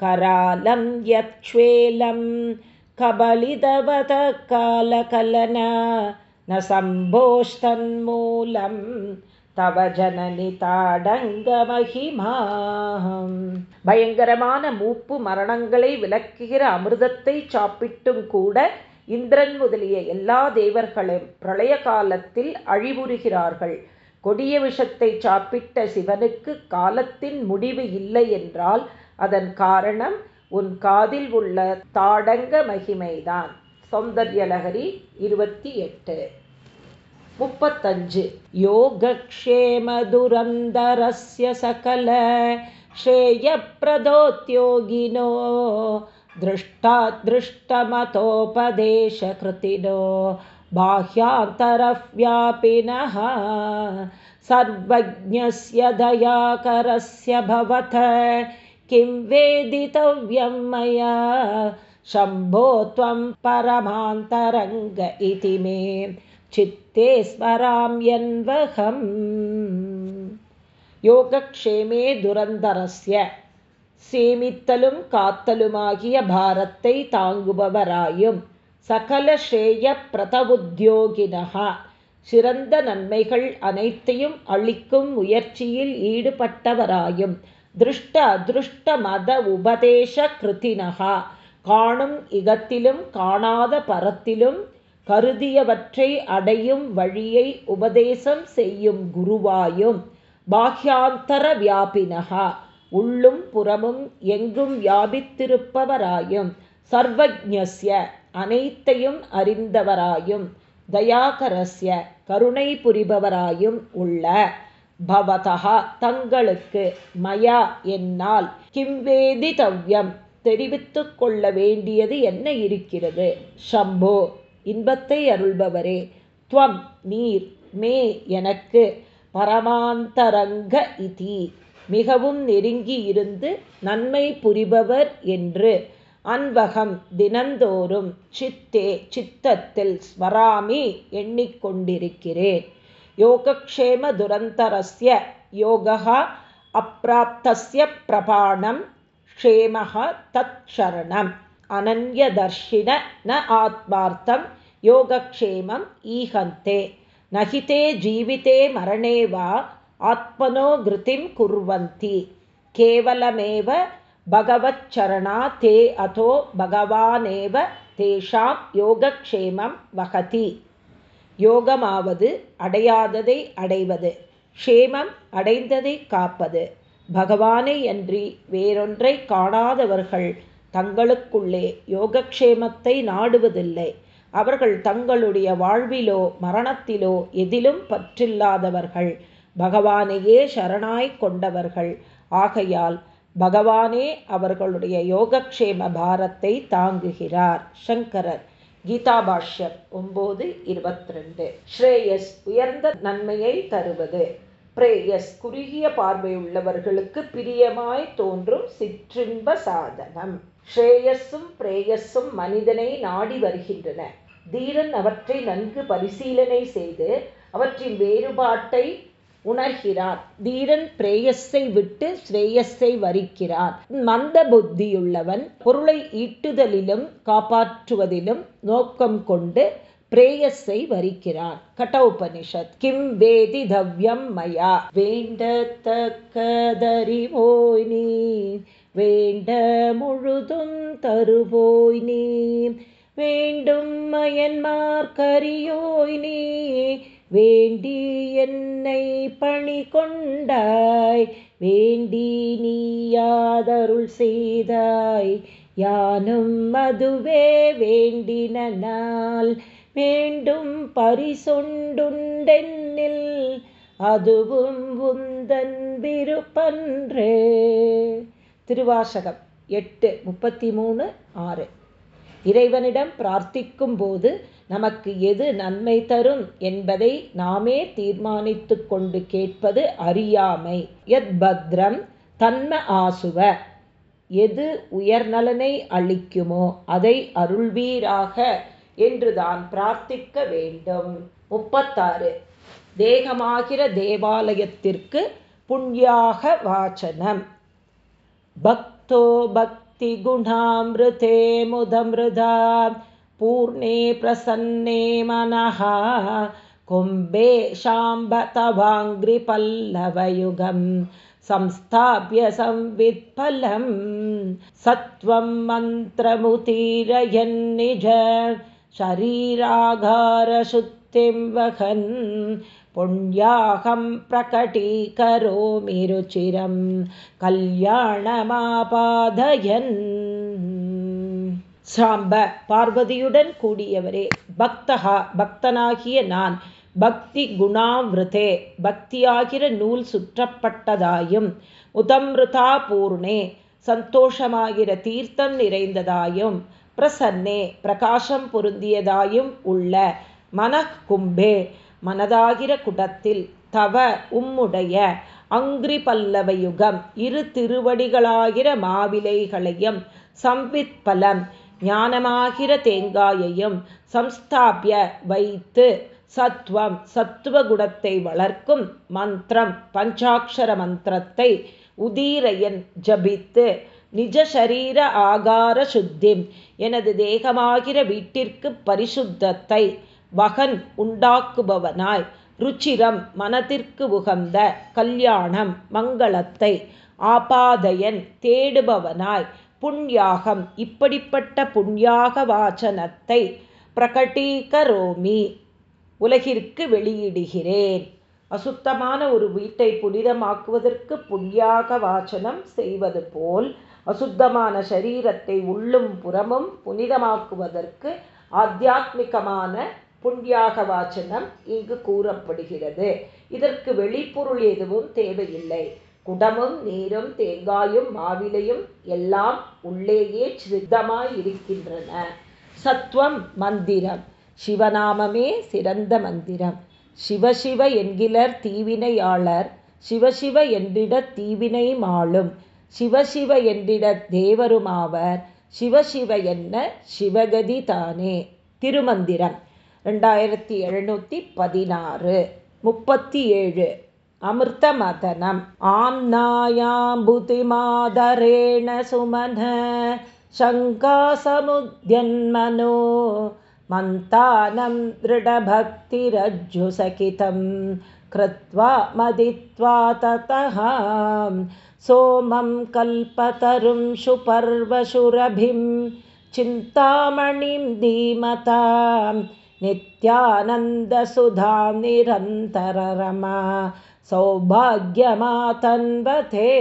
करालं यत्क्ष्वेलं कबलिदवतः कालकलन न सम्भोष्टन्मूलम् தவ ஜனனி தாடங்கமகிமாம் பயங்கரமான மூப்பு மரணங்களை விளக்குகிற அமிர்தத்தை சாப்பிட்டும் கூட இந்திரன் முதலிய எல்லா தேவர்களும் பிரளய காலத்தில் அழிவுறுகிறார்கள். கொடிய விஷத்தை சாப்பிட்ட சிவனுக்கு காலத்தின் முடிவு இல்லை என்றால் அதன் காரணம் உன் காதில் உள்ள தாடங்க மகிமைதான். சௌந்தர்யலகரி இருபத்தி எட்டு. मुपत्तञ्ज् मुप्पत्तोगक्षेमधुरन्धरस्य सकल श्रेयप्रदोद्योगिनो दृष्टादृष्टमतोपदेशकृतिनो बाह्यान्तरव्यापिनः सर्वज्ञस्य दयाकरस्य भवथ किं वेदितव्यं मया शम्भो त्वं परमान्तरङ्ग इति मे चित्ते स्मराम्यन्वहम् யோகக்ஷேமே துரந்தரஸ்ய சேமித்தலும் காத்தலுமாகிய பாரத்தை தாங்குபவராயும் சகல ஸ்ரேய பிரதவுத்தியோகினகா சிறந்த நன்மைகள் அனைத்தையும் அளிக்கும் முயற்சியில் ஈடுபட்டவராயும் திருஷ்ட அதிருஷ்ட மத உபதேச கிருத்தினகா காணும் இகத்திலும் காணாத பரத்திலும் கருதியவற்றை அடையும் வழியை உபதேசம் செய்யும் குருவாயும் பாஹ்யாந்தர வியாபினகா உள்ளும் புறமும் எங்கும் வியாபித்திருப்பவராயும் சர்வஜ்ஞஸ்ய அனைத்தையும் அறிந்தவராயும் தயாகரஸ்ய கருணை புரிபவராயும் உள்ள. பவதா தங்களுக்கு மயா என்னால் கிம்வேதிதவ்யம் தெரிவித்து கொள்ள வேண்டியது என்ன இருக்கிறது? ஷம்போ. இன்பத்தை அருள்பவரே. துவம் நீர் மே எனக்கு பரமாந்தரங்க இதி. மிகவும் நெருங்கி இருந்து நன்மை புரிபவர் என்று. அன்பகம் தினந்தோறும் சித்தே சித்தத்தில் ஸ்மராமி எண்ணிக்கொண்டிருக்கிறேன் யோகக்ஷேம துரந்தரஸ்ய யோகா அப்பிராப்தஸ்ய பிரபாணம் க்ஷேமः தத் சரணம் அனன்யதர்ஷின ந ஆத்மார்த்தம் யோகக்ஷேமம் ஈகந்தே நகிதே ஜீவிதே மரணே வா ஆத்மனோ கிருதிம் குர்வந்தி கேவலமேவ பகவச்சரணா தே அதோ பகவானேவ தேஷாம் யோகக்ஷேமம் வகதி யோகமாவது அடையாததை அடைவது க்ஷேமம் அடைந்ததை காப்பது। பகவானை அன்றி வேறொன்றை காணாதவர்கள் தங்களுக்குள்ளே யோகக்ஷேமத்தை நாடுவதில்லை. அவர்கள் தங்களுடைய வாழ்விலோ மரணத்திலோ எதிலும் பற்றில்லாதவர்கள். பகவானையே சரணாய் கொண்டவர்கள். ஆகையால் பகவானே அவர்களுடைய யோகக்ஷேம பாரத்தை தாங்குகிறார். சங்கரர் கீதாபாஷ்யம் ஒம்பது இருபத்தி ரெண்டு ஸ்ரேயஸ் உயர்ந்த நன்மையை தருவது. பிரேயஸ் குறுகிய பார்வையுள்ளவர்களுக்கு பிரியமாய் தோன்றும் சிற்றின்ப சாதனம். ஸ்ரேயஸும் பிரேயஸும் மனிதனை நாடி வருகின்றன. தீரன் அவற்றை நன்கு பரிசீலனை செய்து அவற்றின் வேறுபாட்டை உணர்கிறான் தீரன் பிரேயஸை விட்டு ஸ்ரேயஸை வரிக்கிறான் மந்த புத்தியுள்ளவன் பொருளை ஈட்டுதலிலும் காப்பாற்றுவதிலும் நோக்கம் கொண்டு பிரேயஸை வரிக்கிறான் கட்டோபனிஷத். கிம் வேதி தவ்யம் மயா. வேண்டத்தக்கதறிவோய் நீ வேண்ட முழுதும் தருவோய் நீ. வேண்டும் மயன்மார்கரியோய் நீ. வேண்டி என்னை பணி கொண்டாய். வேண்டி நீயாதருள் செய்தாய். யானும் மதுவே வேண்டின நாள் வேண்டும் பரிசொண்டுண்டென்னில் அதுவும் உந்தன் விருப்பன்றே. திருவாசகம் எட்டு முப்பத்தி மூணு ஆறு. இறைவனிடம் பிரார்த்திக்கும் போது நமக்கு எது நன்மை தரும் என்பதை நாமே தீர்மானித்து கொண்டு கேட்பது அறியாமை. எத் பத்ரம் தன்ம ஆசுவ. எது உயர்நலனை அளிக்குமோ அதை அருள்வீராக என்றுதான் பிரார்த்திக்க வேண்டும். முப்பத்தாறு. தேகமாகிற தேவாலயத்திற்கு புண்ணியாக வாசனம். भक्तो भक्तिगुणामृते मुदमृदा पूर्णे प्रसन्ने मनः कुम्भे शाम्बतवाङ्घ्रिपल्लवयुगं संस्थाप्य संवित्फलं सत्वं मन्त्रमुतीरयन्निज शरीराघारशुद्धिं वहन्। पुण्याहं प्रकटीकरोमि रुचिरं कल्याणमापादयन् சாம்ப பார்வதியுடன் கூடியவரே பக்தகா பக்தனாகிய நான் பக்தி குணாவிருதே பக்தியாகிற நூல் சுற்றப்பட்டதாயும் உதம்ருதா பூர்ணே சந்தோஷமாகிற தீர்த்தம் நிறைந்ததாயும் பிரசன்னே பிரகாசம் பொருந்தியதாயும் உள்ள மனக்கும்பே மனதாகிற குடத்தில் தவ உம்முடைய அங்கிரி பல்லவயுகம் இரு திருவடிகளாகிற மாவிலைகளையும் சம்வித்பலம் ஞானமாகிற தேங்காயையும் சம்ஸ்தாபிய வைத்து சத்வம் சத்துவகுணத்தை வளர்க்கும் மந்திரம் பஞ்சாட்சர மந்திரத்தை உதீரையன் ஜபித்து நிஜ சரீர ஆகார சுத்திம். எனது தேகமாகிற வீட்டிற்கு பரிசுத்தத்தை வகன் உண்டாக்குபவனாய் ருச்சிரம் மனத்திற்கு உகந்த கல்யாணம் மங்களத்தை ஆபாதையன் தேடுபவனாய் புண்யாகம் இப்படிப்பட்ட புண்யாக வாசனத்தை பிரகட்டீகரோமி உலகிற்கு வெளியிடுகிறேன். அசுத்தமான ஒரு வீட்டை புனிதமாக்குவதற்கு புண்யாக வாசனம் செய்வது போல் அசுத்தமான சரீரத்தை உள்ளும் புறமும் புனிதமாக்குவதற்கு ஆத்தியாத்மிகமான புண்யாக வாசனம் இங்கு கூறப்படுகிறது. இதற்கு வெளிப்பொருள் எதுவும் தேவையில்லை. குடமும் நீரும் தேங்காயும் மாவிலையும் எல்லாம் உள்ளேயே சித்தமாயிருக்கின்றன சத்வம் மந்திரம். சிவநாமமே சிறந்த மந்திரம். சிவசிவ என்கிலர் தீவினையாளர். சிவசிவ என்றிட தீவினை மாளும். சிவசிவ என்றிட தேவருமாவர். சிவசிவ என்ன? சிவகதி தானே. திருமந்திரம். ரெண்டாயிரத்தி எழுநூற்றி பதினாறு முப்பத்தி ஏழு अमृतमदनम् आम्नायाम्बुतिमादरेण सुमन शङ्कासमुद्यन्मनो मन्तानं दृढभक्तिरज्जुसकितं कृत्वा मदित्वा ततः सोमं कल्पतरुं शुपर्वशुरभिं चिन्तामणिं धीमतां नित्यानन्दसुधां निरन्तररमा சௌபாகியமாதன்வதே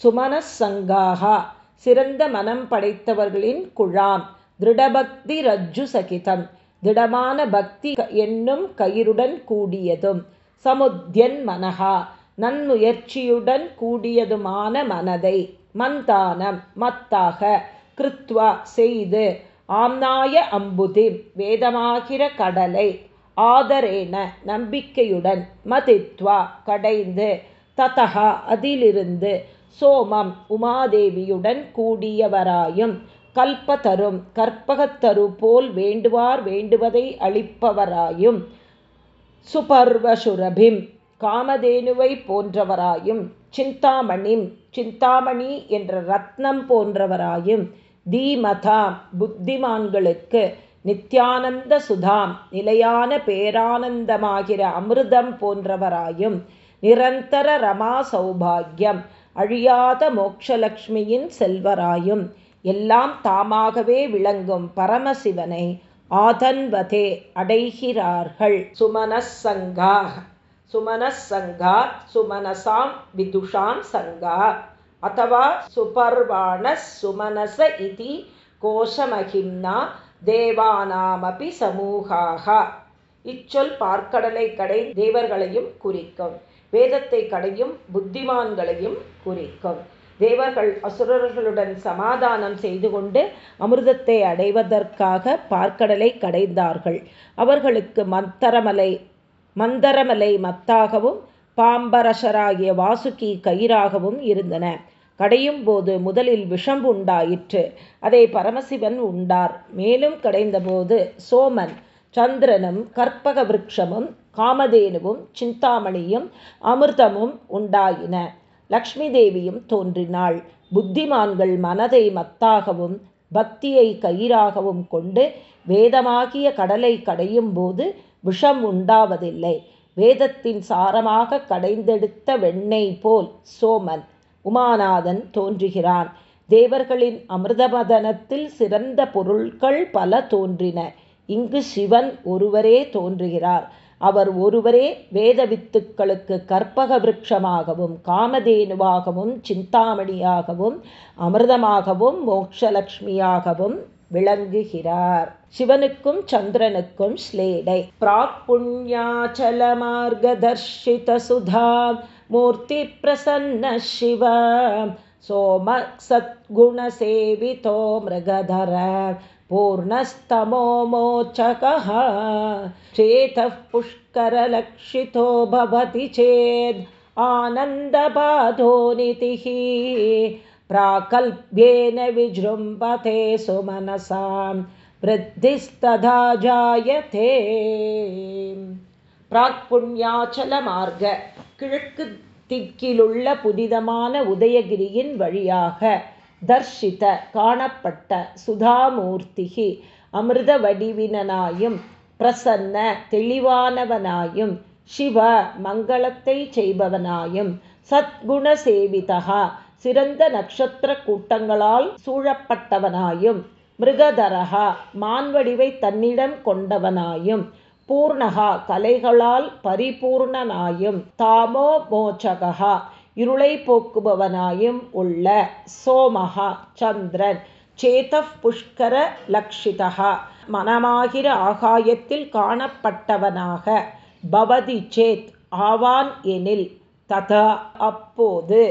சுமனசங்காகா சிறந்த மனம் படைத்தவர்களின் குழாம் திருடபக்தி ரஜ்ஜு சகிதம் திடமான பக்தி என்னும் கயிறுடன் கூடியதும் சமுத்தியன் மனஹா நன்முயற்சியுடன் கூடியதுமான மனதை மந்தானம் மத்தாக கிருத்வா செய்து ஆம்னாய அம்புதி வேதமாகிற கடலை ஆதரேன நம்பிக்கையுடன் மதித்வா கடைந்து ததகா அதிலிருந்து சோமம் உமாதேவியுடன் கூடியவராயும் கல்பதரும் கற்பகத்தரு போல் வேண்டுவார் வேண்டுவதை அளிப்பவராயும் சுபர்வசுரபிம் காமதேனுவை போன்றவராயும் சிந்தாமணிம் சிந்தாமணி என்ற ரத்னம் போன்றவராயும் தீமதாம் புத்திமான்களுக்கு நித்யானந்த சுதாம் நிலையான பேரானந்தமாகிற அமிர்தம் போன்றவராயும் நிரந்தர ரமா சௌபாகியம் அழியாத மோட்சலக்ஷ்மியின் செல்வராயும் எல்லாம் தாமாகவே விளங்கும் பரமசிவனை ஆதன்வதே அடைகிறார்கள். சுமனசங்கா சுமனசங்கா சுமனசாம் விதுஷாம் சங்கா அத்தவா சுபர்வாண சுமனச இதி கோஷமகிம்னா தேவானாமபி சமூகாக இச்சொல் பார்க்கடலை கடை தேவர்களையும் குறிக்கும் வேதத்தை கடையும் புத்திமான்களையும் குறிக்கும் தேவர்கள் அசுரர்களுடன் சமாதானம் செய்து கொண்டு அமிர்தத்தை அடைவதற்காக பார்க்கடலை கடைந்தார்கள்। அவர்களுக்கு மந்தரமலை மந்தரமலை மத்தாகவும் பாம்பரசராகிய வாசுகி கயிறாகவும் இருந்தன. கடையும் போது முதலில் விஷம் உண்டாயிற்று. அதை பரமசிவன் உண்டார். மேலும் கடைந்தபோது சோமன் சந்திரனும் கற்பக விரக்ஷமும் காமதேனுவும் சிந்தாமணியும் அமிர்தமும் உண்டாயின. லக்ஷ்மி தேவியும் தோன்றினாள். புத்திமான்கள் மனதை மத்தாகவும் பக்தியை கயிறாகவும் கொண்டு வேதமாகிய கடலை கடையும் போது விஷம் உண்டாவதில்லை. வேதத்தின் சாரமாக கடைந்தெடுத்த வெண்ணெய் போல் சோமன் உமாநாதன் தோன்றுகிறான். தேவர்களின் அமிர்தமதனத்தில் சிறந்த பொருள்கள் பல தோன்றின. இங்கு சிவன் ஒருவரே தோன்றுகிறார். அவர் ஒருவரே வேத வித்துக்களுக்கு கற்பக விரக்ஷமாகவும் காமதேனுவாகவும் சிந்தாமணியாகவும் அமிர்தமாகவும் மோக்ஷலக்ஷ்மியாகவும் விளங்குகிறார் சிவனுக்கும் சந்திரனுக்கும் ஸ்லேடை பிராக் புண்ணியாச்சல மார்கதர்ஷித சுதா मूर्तिप्रसन्नः शिव सोमसद्गुणसेवितो मृगधर पूर्णस्तमोमोचकः चेतः पुष्करलक्षितो भवति चेद् आनन्दबाधोनितिः प्राकल्प्येन विजृम्भते सुमनसां वृद्धिस्तथा जायते प्राक्पुण्याचलमार्ग கிழக்கு திக்கிலுள்ள புனிதமான உதயகிரியின் வழியாக தர்ஷித காணப்பட்ட சுதாமூர்த்திகி அமிர்த வடிவினனாயும் பிரசன்ன தெளிவானவனாயும் சிவ மங்களத்தை செய்பவனாயும் சத்குண சேவிதகா சிறந்த நட்சத்திர கூட்டங்களால் சூழப்பட்டவனாயும் மிருகதரகா மான்வடிவை தன்னிடம் கொண்டவனாயும் பூர்ணகா கலைகளால் பரிபூர்ணனாயும் தாமோ மோச்சகா இருளை போக்குபவனாயும் உள்ள சோமகா சந்திரன் சேதப் புஷ்கர லக்ஷிதா மனமாகிற ஆகாயத்தில் காணப்பட்டவனாக பவதி சேத் ஆவான் எனில் ததா அப்போது.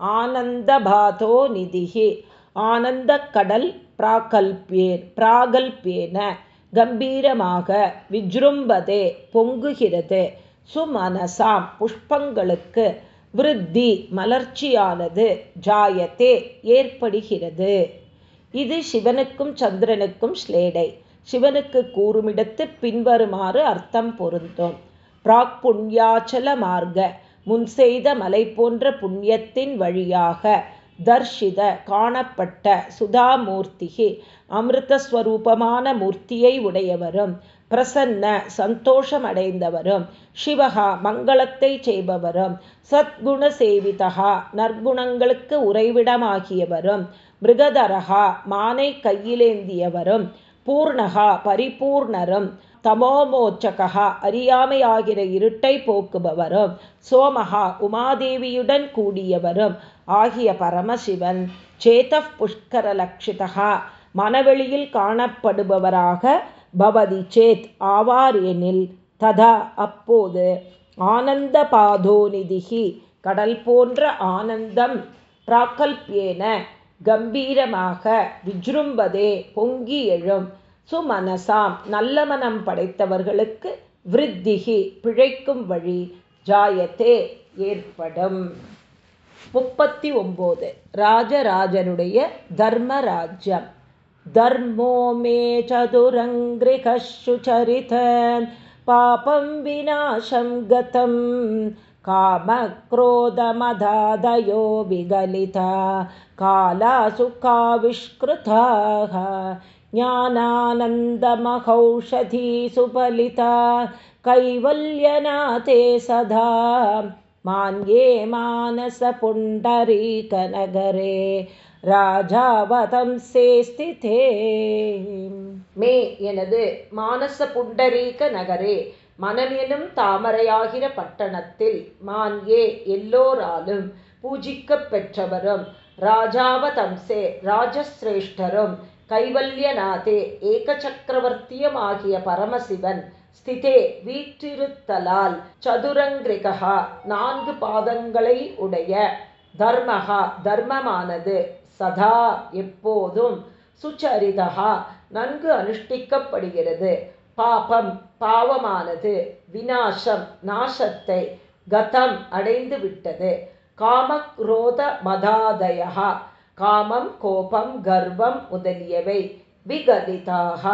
ஆனந்தபாதோ நிதிகி ஆனந்த கடல் பிராகல்பியே பிராகல்பேன கம்பீரமாக விஜ்ரும்பதே பொங்குகிறது. சுமனசாம் புஷ்பங்களுக்கு விருத்தி மலர்ச்சியானது ஜாயத்தே ஏற்படுகிறது. இது சிவனுக்கும் சந்திரனுக்கும் ஸ்லேடை. சிவனுக்கு கூறுமிடத்து பின்வருமாறு அர்த்தம் பொருந்தும். பிராக் புண்ணியாச்சல மார்க்க முன் செய்த மலை போன்ற புண்ணியத்தின் வழியாக தர்ஷித காணப்பட்ட சுதாமூர்த்திகி அமிர்தஸ்வரூபமான மூர்த்தியை உடையவரும் பிரசன்ன சந்தோஷமடைந்தவரும் சிவகா மங்களத்தை செய்பவரும் சத்குண சேவிதகா நற்குணங்களுக்கு உறைவிடமாகியவரும் மிருகதரகா மானை கையிலேந்தியவரும் பூர்ணகா பரிபூர்ணரும் தமோமோச்சகா அறியாமையாகிற இருட்டை போக்குபவரும் சோமகா உமாதேவியுடன் கூடியவரும் ஆகிய பரமசிவன் சேத புஷ்கரலக்ஷிதகா மனவெளியில் காணப்படுபவராக பவதி சேத் ஆவார் எனில் ததா அப்போது ஆனந்த பாதோநிதிகி கடல் போன்ற ஆனந்தம் பிராக்கல்பியேன கம்பீரமாக விஜృம்பதே பொங்கி எழும் சுமனசாம் நல்ல மனம் படைத்தவர்களுக்கு விருத்திகி பிழைக்கும் வழி ஜாயத்தே ஏற்படும் முப்பத்தி ஒம்போது ராஜராஜனுடைய தர்மராஜ்யம் धर्मो मे चतुरङ्घ्रिकशुचरित पापं विनाशं गतं कामक्रोधमदादयो विगलिता कालासुखाविष्कृताः ज्ञानानन्दमहौषधी सुफलिता कैवल्यनाथे सदा मान्ये मानसपुण्डरीकनगरे ராஜாவதம்சே ஸ்திதே மே எனது மானச புண்டரீக நகரே மனமெனும் தாமரையாகிற பட்டணத்தில் மான் ஏ எல்லோராலும் பூஜிக்கப் பெற்றவரும் ராஜாவதம்சே ராஜசிரேஷ்டரும் கைவல்யநாதே ஏகச்சக்கரவர்த்தியமாகிய பரமசிவன் ஸ்திதே வீற்றிருத்தலால் சதுரங்கிரிகா நான்கு பாதங்களை உடைய தர்மகா தர்மமானது சதா எப்போதும் சுச்சரிதா நன்கு அனுஷ்டிக்கப்படுகிறது. பாபம் பாவமானது வினாசம் நாசத்தை கதம் அடைந்து விட்டது காமக்ரோத மதாதயா காமம் கோபம் கர்வம் முதலியவை விகதிதாக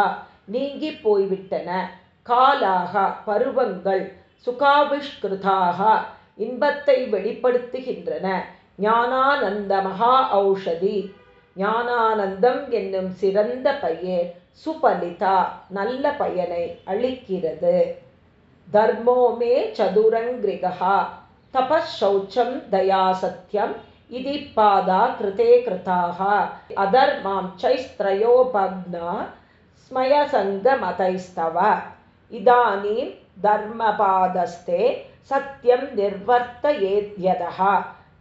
நீங்கி போய்விட்டன. காலாக பருவங்கள் சுகாவிஷ்கிருதாக இன்பத்தை வெளிப்படுத்துகின்றன. ஞானானந்த மகா ஔஷதி. ஞானானந்தம் என்னும் சிறந்த பையன் சுபலிதா நல்ல பயனை அளிக்கிறது. தர்மோமே சதுரங்கிரிகா தபசௌச்சம் தயாசத்தியம் பாதா கிருதே கிருதாக அதர்மாம் சைஸ்திரயோபக்னா ஸ்மயசங்கமதைஸ்தவ இதானீம் தர்மபாதஸ்தே சத்தியம் நிர்வர்த்தயேத்யதः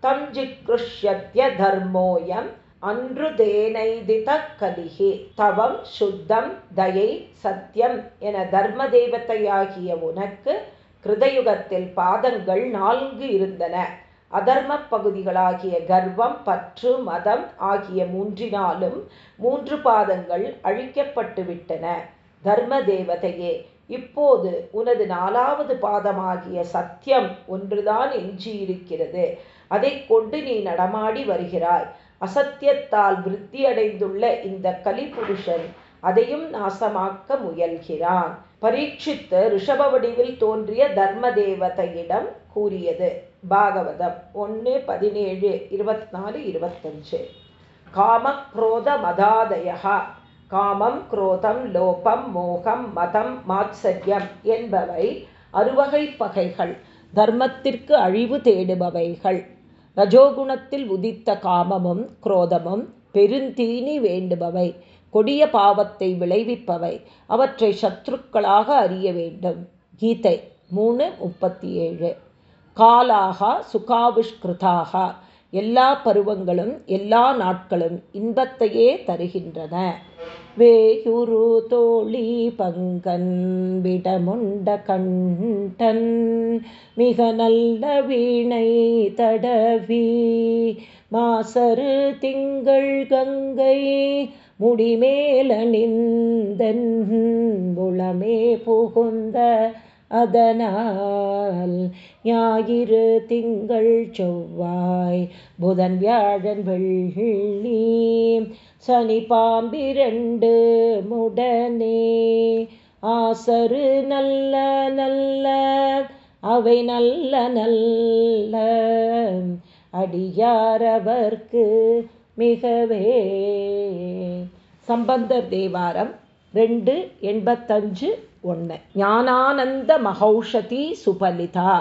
तं जिकृष्यत्य धर्मोऽयम् அன்றுதேனைதிதக்கலிகி தவம் சுத்தம் தயை சத்தியம் என தர்ம தேவத்தையாகிய உனக்கு கிருதயுகத்தில் பாதங்கள் நான்கு இருந்தன அதர்ம பகுதிகளாகிய கர்வம் பற்று மதம் ஆகிய மூன்றினாலும் மூன்று பாதங்கள் அழிக்கப்பட்டுவிட்டன. தர்ம தேவதையே இப்போது உனது நாலாவது பாதமாகிய சத்தியம் ஒன்றுதான் எஞ்சியிருக்கிறது. அதை கொண்டு நீ நடமாடி வருகிறாய். அசத்தியத்தால் விருத்தியடைந்துள்ள இந்த கலிபுருஷன் அதையும் நாசமாக்க முயல்கிறான். பரீட்சித்து ரிஷப வடிவில் தோன்றிய தர்ம தேவதையிடம் கூறியது. பாகவதம் ஒன்று பதினேழு இருபத்தி நாலு இருபத்தஞ்சு. காம குரோத மதாதயா காமம் குரோதம் லோபம் மோகம் மதம் மாத்சரியம் என்பவை அறுவகை பகைகள் தர்மத்திற்கு அழிவு தேடுபவைகள். ரஜோகுணத்தில் உதித்த காமமும் குரோதமும் பெருந்தீனி வேண்டுபவை கொடிய பாவத்தை விளைவிப்பவை அவற்றை சத்ருக்களாக அறிய வேண்டும். கீதை மூணு முப்பத்தி ஏழு. காலாக சுகாவிஷ்கிருதாக. எல்லா பருவங்களும் எல்லா நாட்களும் இன்பத்தையே தருகின்றன. வேயுரு தோழி பங்கன் விடமுண்ட கண்டன் மிக நல்ல வீணை தடவி மாசரு திங்கள் கங்கை முடிமேலணிந்தன் புலமே புகுந்த அதனால் ஞாயிறு திங்கள் செவ்வாய் புதன் வியாழன் வெள்ளி சனி பாம்பிரண்டு முடனே. ஆசரு நல்ல நல்ல அவை நல்ல நல்ல அடியாரவர்க்கு மிகவே. சம்பந்தர் தேவாரம் ரெண்டு எண்பத்தஞ்சு ஒன்று ஞானானந்த மகௌஷதி சுபலிதா.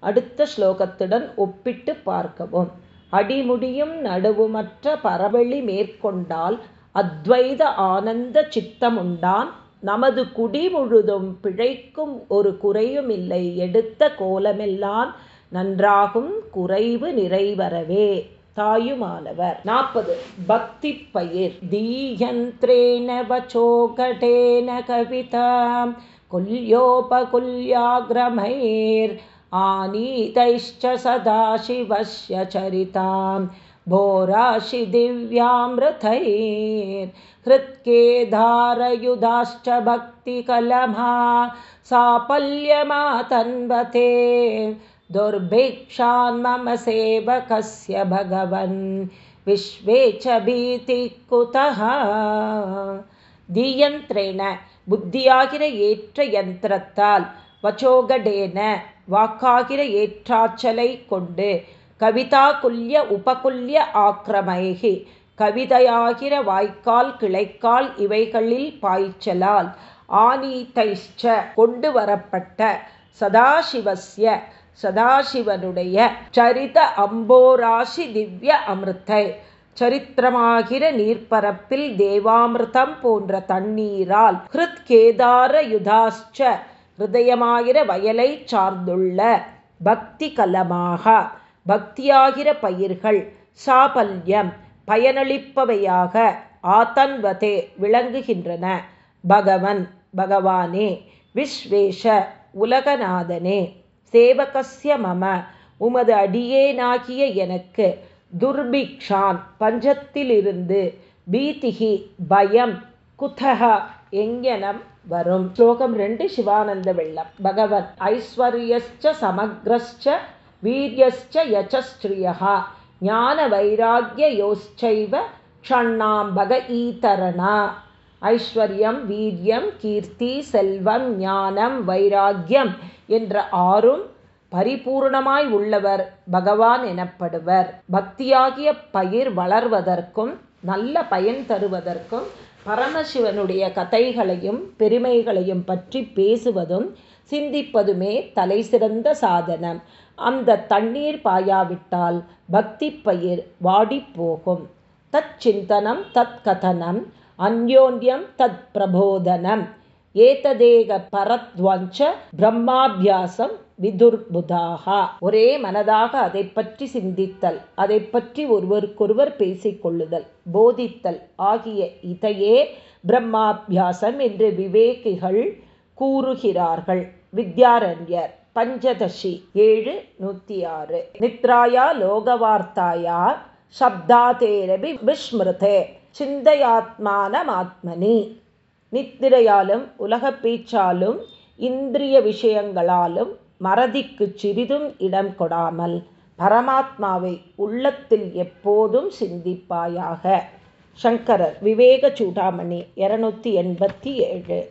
அடுத்த ஸ்லோகத்துடன் ஒப்பிட்டு பார்க்கவும். அடிமுடியும் நடுவுமற்ற பரவெளி மேற்கொண்டால் அத்வைத ஆனந்த சித்தமுண்டான். நமது குடி முழுதும் பிழைக்கும் ஒரு குறையுமில்லை. எடுத்த கோலமெல்லாம் நன்றாகும் குறைவு நிறைவரவே. தாயுமானவர். நாற்பது. பக்தி பயிர் தீயந்திரேன வச்சோகடேன கவிதா குல்யோபகுல்யாகிரமயிர் आनीतैश्च सदाशिवस्य चरितां भोराशि दिव्यामृतैर्हृत्केदारयुधाश्च भक्तिकलमा सापल्यमातन्वते दुर्भिक्षान् मम सेवकस्य भगवन् विश्वे च भीतिः कुतः दीयन्त्रेण புத்தியாகிற ஏற்ற யந்திரத்தால் வச்சோகடேன வாக்காகிற ஏற்றாச்சலை கொண்டு கவிதா குல்ய உபகுல்ய ஆக்கிரமைகி கவிதையாகிற வாய்க்கால் கிளைக்கால் இவைகளில் பாய்ச்சலால் ஆனீதைஷ்ச கொண்டு வரப்பட்ட சதாசிவசிய சதாசிவனுடைய சரித அம்போராசி திவ்ய அமிர்தை சரித்திரமாகிற நீர்ப்பரப்பில் தேவாமிர்தம் போன்ற தண்ணீரால் ஹிருத் கேதார யுதாச்ச ஹிருதயமாகிற வயலை சார்ந்துள்ள பக்தி கலமாக பக்தியாகிற பயிர்கள் சாபல்யம் பயனளிப்பவையாக ஆத்தன்வதே விளங்குகின்றன. பகவன் பகவானே விஸ்வேஷ உலகநாதனே சேவகசிய மம உமது அடியேனாகிய எனக்கு துர்பிக்ஷான் பஞ்சத்திலிருந்து பீதிகி பயம் குத்தகா எங்கனம் வரும். ஸ்லோகம் ரெண்டு சிவானந்த வெள்ளம். பகவன் ஐஸ்வர்யச்ச சமக்ரஸ்ச வீரியஸ்ச யச்சஸ்திரியா ஞான வைராகியோச்சைவ க்ஷண்ணாம்பக ஈதரணா. ஐஸ்வர்யம் வீரியம் கீர்த்தி செல்வம் ஞானம் வைராக்கியம் என்ற ஆறும் பரிபூர்ணமாய் உள்ளவர் பகவான் எனப்படுவர். பக்தியாகிய பயிர் வளர்வதற்கும் நல்ல பயன் தருவதற்கும் பரமசிவனுடைய கதைகளையும் பெருமைகளையும் பற்றி பேசுவதும் சிந்திப்பதுமே தலை சிறந்த சாதனம். அந்த தண்ணீர் பாயாவிட்டால் பக்தி பயிர் வாடிப்போகும். தச்சிந்தனம் தத் கதனம் அந்யோன்யம் தத் பிரபோதனம். ஏததேக பரத்வஞ்ச பிரம்மாபியாசம் விதுர்புதாகா ஒரே மனதாக அதை பற்றி சிந்தித்தல் அதை பற்றி ஒருவருக்கொருவர் பேசிக்கொள்ளுதல் போதித்தல் ஆகிய இதையே பிரம்மாபியாசம் என்று விவேகிகள் கூறுகிறார்கள். வித்யாரண்யர் பஞ்சதசி ஏழு நூற்றி ஆறு. நித்ராயா லோகவார்த்தாயா சப்தாதேரபி விஸ்மிருதே. சிந்தையாத்மானமாத்மனி. நித்திரையாலும் உலகப் பேச்சாலும் இந்திரிய விஷயங்களாலும் மறதிக்கு சிறிதும் இடம் கொடாமல் பரமாத்மாவை உள்ளத்தில் எப்போதும் சிந்திப்பாயாக. சங்கரர் விவேக சூடாமணி இருநூத்தி எண்பத்தி ஏழு.